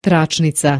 tračnica.